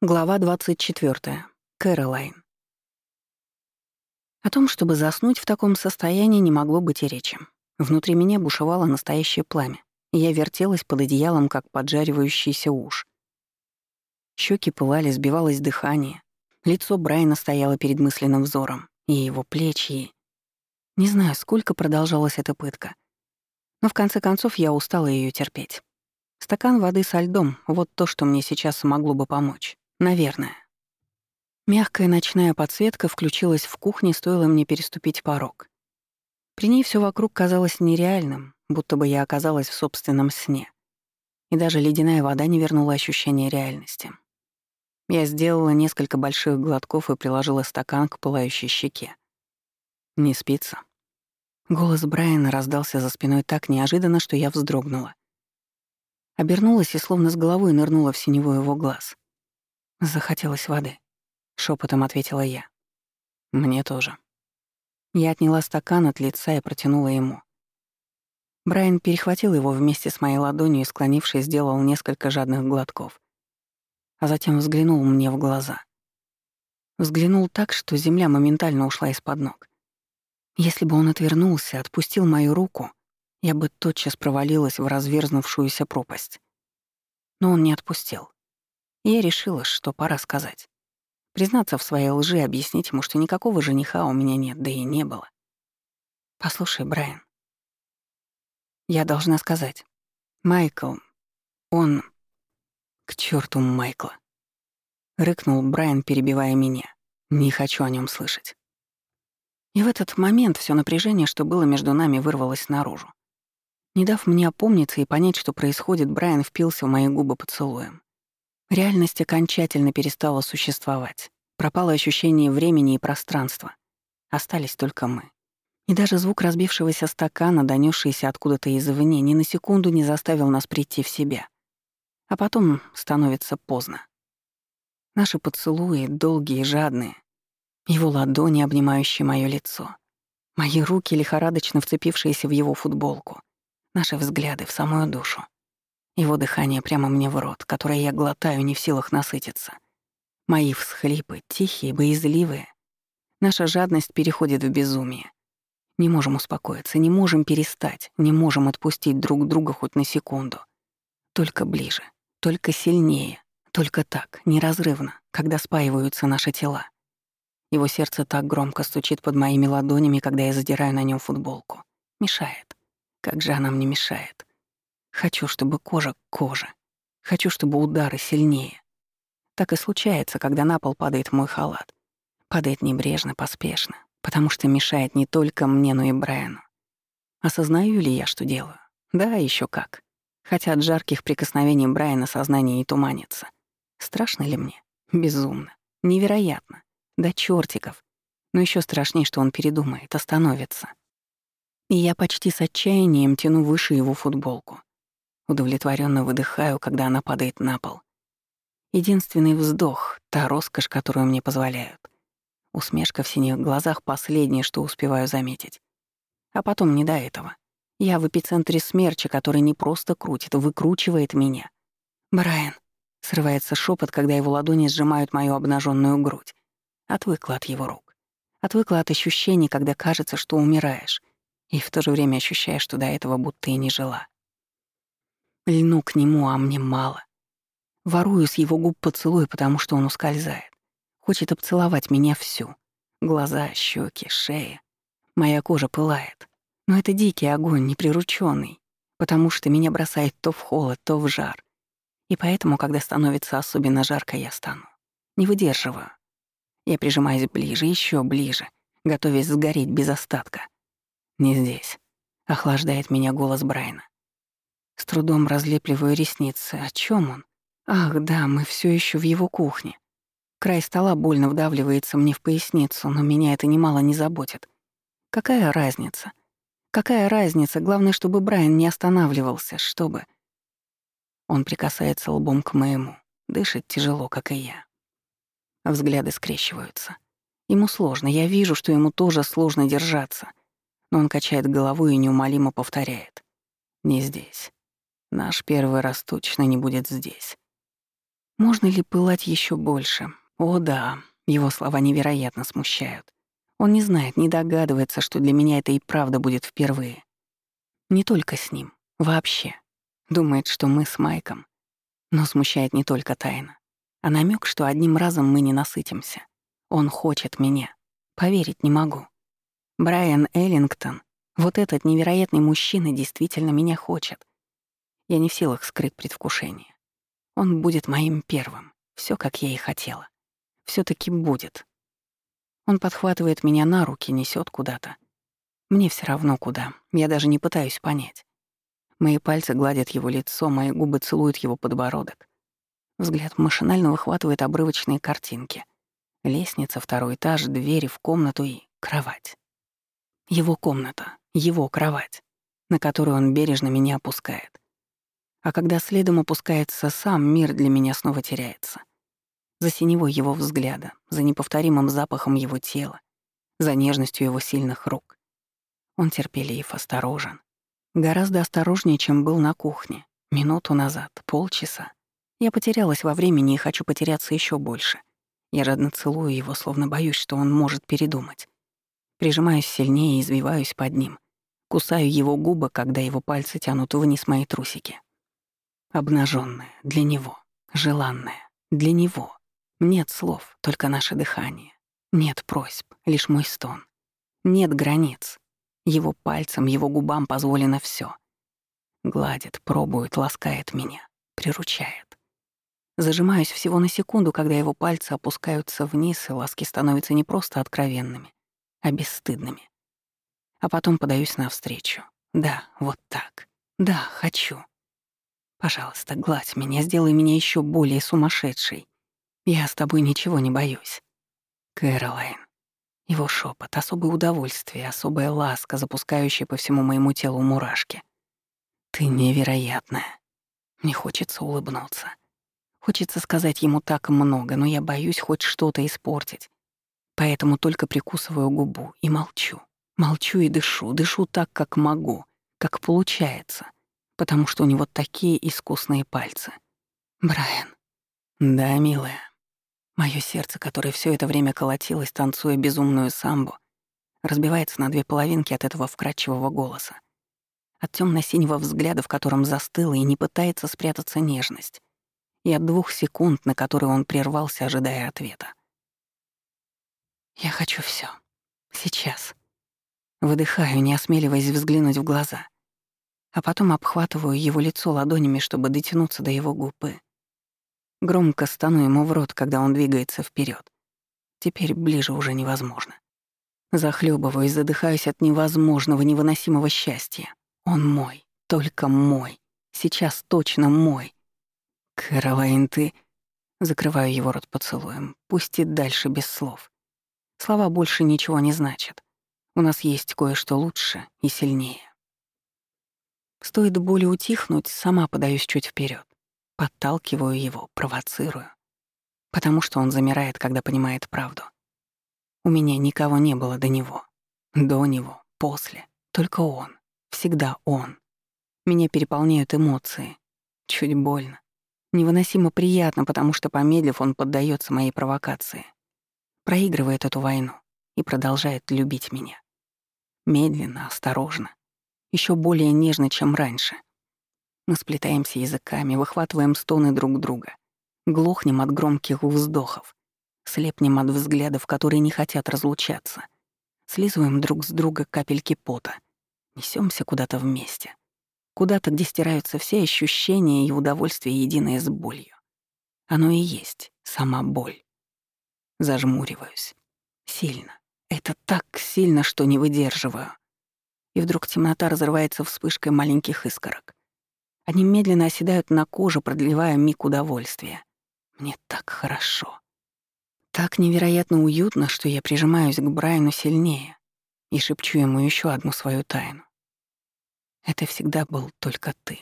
Глава 24. Кэролайн. О том, чтобы заснуть в таком состоянии, не могло быть и речи. Внутри меня бушевало настоящее пламя, и я вертелась под одеялом, как поджаривающийся уж. Щеки пылали, сбивалось дыхание. Лицо Брайана стояло перед мысленным взором, и его плечи. Не знаю, сколько продолжалась эта пытка. Но в конце концов я устала ее терпеть. Стакан воды со льдом — вот то, что мне сейчас могло бы помочь. Наверное. Мягкая ночная подсветка включилась в кухне, стоило мне переступить порог. При ней все вокруг казалось нереальным, будто бы я оказалась в собственном сне. И даже ледяная вода не вернула ощущение реальности. Я сделала несколько больших глотков и приложила стакан к пылающей щеке. «Не спится?» Голос Брайана раздался за спиной так неожиданно, что я вздрогнула. Обернулась и словно с головой нырнула в синеву его глаз. Захотелось воды. Шепотом ответила я. Мне тоже. Я отняла стакан от лица и протянула ему. Брайан перехватил его вместе с моей ладонью и, склонившись, сделал несколько жадных глотков. А затем взглянул мне в глаза. Взглянул так, что земля моментально ушла из-под ног. Если бы он отвернулся, отпустил мою руку, я бы тотчас провалилась в разверзнувшуюся пропасть. Но он не отпустил я решила, что пора сказать. Признаться в своей лжи, объяснить ему, что никакого жениха у меня нет, да и не было. «Послушай, Брайан, я должна сказать. Майкл, он... К черту Майкла!» Рыкнул Брайан, перебивая меня. «Не хочу о нем слышать». И в этот момент все напряжение, что было между нами, вырвалось наружу. Не дав мне опомниться и понять, что происходит, Брайан впился в мои губы поцелуем. Реальность окончательно перестала существовать. Пропало ощущение времени и пространства. Остались только мы. И даже звук разбившегося стакана, донесшийся откуда-то извне, ни на секунду не заставил нас прийти в себя. А потом становится поздно. Наши поцелуи, долгие жадные. Его ладони, обнимающие моё лицо. Мои руки, лихорадочно вцепившиеся в его футболку. Наши взгляды в самую душу. Его дыхание прямо мне в рот, которое я глотаю, не в силах насытиться. Мои всхлипы, тихие, боязливые. Наша жадность переходит в безумие. Не можем успокоиться, не можем перестать, не можем отпустить друг друга хоть на секунду. Только ближе, только сильнее, только так, неразрывно, когда спаиваются наши тела. Его сердце так громко стучит под моими ладонями, когда я задираю на нем футболку. Мешает. Как же она мне мешает. Хочу, чтобы кожа к коже. Хочу, чтобы удары сильнее. Так и случается, когда на пол падает мой халат. Падает небрежно, поспешно, потому что мешает не только мне, но и Брайану. Осознаю ли я, что делаю? Да, еще как. Хотя от жарких прикосновений Брайана сознание не туманится. Страшно ли мне? Безумно. Невероятно. До чертиков. Но еще страшнее, что он передумает, остановится. И я почти с отчаянием тяну выше его футболку. Удовлетворенно выдыхаю, когда она падает на пол. Единственный вздох — та роскошь, которую мне позволяют. Усмешка в синих глазах — последнее, что успеваю заметить. А потом не до этого. Я в эпицентре смерча, который не просто крутит, выкручивает меня. «Брайан», — срывается шепот, когда его ладони сжимают мою обнаженную грудь. Отвыкла от его рук. Отвыкла от ощущений, когда кажется, что умираешь, и в то же время ощущаешь, что до этого будто и не жила. Льну к нему, а мне мало. Ворую с его губ поцелуй, потому что он ускользает. Хочет обцеловать меня всю. Глаза, щеки, шея. Моя кожа пылает. Но это дикий огонь, неприрученный, потому что меня бросает то в холод, то в жар. И поэтому, когда становится особенно жарко, я стану. Не выдерживаю. Я прижимаюсь ближе, еще ближе, готовясь сгореть без остатка. Не здесь. Охлаждает меня голос Брайна. С трудом разлепливаю ресницы. О чем он? Ах, да, мы все еще в его кухне. Край стола больно вдавливается мне в поясницу, но меня это немало не заботит. Какая разница? Какая разница? Главное, чтобы Брайан не останавливался, чтобы... Он прикасается лбом к моему, дышит тяжело, как и я. Взгляды скрещиваются. Ему сложно, я вижу, что ему тоже сложно держаться. Но он качает головой и неумолимо повторяет. «Не здесь. Наш первый раз точно не будет здесь. Можно ли пылать еще больше? О да, его слова невероятно смущают. Он не знает, не догадывается, что для меня это и правда будет впервые. Не только с ним, вообще. Думает, что мы с Майком. Но смущает не только тайна, а намек, что одним разом мы не насытимся. Он хочет меня. Поверить не могу. Брайан Эллингтон, вот этот невероятный мужчина действительно меня хочет. Я не в силах скрыть предвкушение. Он будет моим первым. Все, как я и хотела. все таки будет. Он подхватывает меня на руки, несет куда-то. Мне все равно куда, я даже не пытаюсь понять. Мои пальцы гладят его лицо, мои губы целуют его подбородок. Взгляд машинально выхватывает обрывочные картинки. Лестница, второй этаж, двери в комнату и кровать. Его комната, его кровать, на которую он бережно меня опускает. А когда следом опускается сам, мир для меня снова теряется за синевой его взгляда, за неповторимым запахом его тела, за нежностью его сильных рук. Он терпелив, осторожен. Гораздо осторожнее, чем был на кухне. Минуту назад, полчаса. Я потерялась во времени и хочу потеряться еще больше. Я жадно целую его, словно боюсь, что он может передумать. Прижимаюсь сильнее и извиваюсь под ним. Кусаю его губы, когда его пальцы тянут вниз мои трусики. Обнаженная, для него, желанная, для него. Нет слов, только наше дыхание. Нет просьб, лишь мой стон. Нет границ. Его пальцем, его губам позволено все. Гладит, пробует, ласкает меня, приручает. Зажимаюсь всего на секунду, когда его пальцы опускаются вниз, и ласки становятся не просто откровенными, а бесстыдными. А потом подаюсь навстречу. Да, вот так. Да, хочу. Пожалуйста, гладь меня, сделай меня еще более сумасшедшей. Я с тобой ничего не боюсь. Кэролайн. Его шепот, особое удовольствие, особая ласка, запускающая по всему моему телу мурашки. Ты невероятная. Мне хочется улыбнуться. Хочется сказать ему так много, но я боюсь хоть что-то испортить. Поэтому только прикусываю губу и молчу. Молчу и дышу, дышу так, как могу, как получается, потому что у него такие искусные пальцы. Брайан. Да, милая. Моё сердце, которое все это время колотилось, танцуя безумную самбу, разбивается на две половинки от этого вкрадчивого голоса. От темно синего взгляда, в котором застыла и не пытается спрятаться нежность. И от двух секунд, на которые он прервался, ожидая ответа. «Я хочу все. Сейчас». Выдыхаю, не осмеливаясь взглянуть в глаза. А потом обхватываю его лицо ладонями, чтобы дотянуться до его губы Громко стану ему в рот, когда он двигается вперед. Теперь ближе уже невозможно. Захлебываюсь, задыхаюсь от невозможного, невыносимого счастья. Он мой, только мой. Сейчас точно мой. Кэролайн, ты... Закрываю его рот поцелуем. Пусть и дальше без слов. Слова больше ничего не значат. У нас есть кое-что лучше и сильнее. Стоит боли утихнуть, сама подаюсь чуть вперед. Подталкиваю его, провоцирую. Потому что он замирает, когда понимает правду. У меня никого не было до него. До него, после. Только он. Всегда он. Меня переполняют эмоции. Чуть больно. Невыносимо приятно, потому что, помедлив, он поддается моей провокации. Проигрывает эту войну и продолжает любить меня. Медленно, осторожно. Еще более нежно, чем раньше — мы сплетаемся языками, выхватываем стоны друг друга, глохнем от громких вздохов, слепнем от взглядов, которые не хотят разлучаться, слизываем друг с друга капельки пота, несемся куда-то вместе, куда-то, где стираются все ощущения и удовольствие, единое с болью. Оно и есть сама боль. Зажмуриваюсь. Сильно. Это так сильно, что не выдерживаю. И вдруг темнота разрывается вспышкой маленьких искорок. Они медленно оседают на коже, продлевая миг удовольствия. Мне так хорошо. Так невероятно уютно, что я прижимаюсь к Брайану сильнее и шепчу ему еще одну свою тайну. Это всегда был только ты.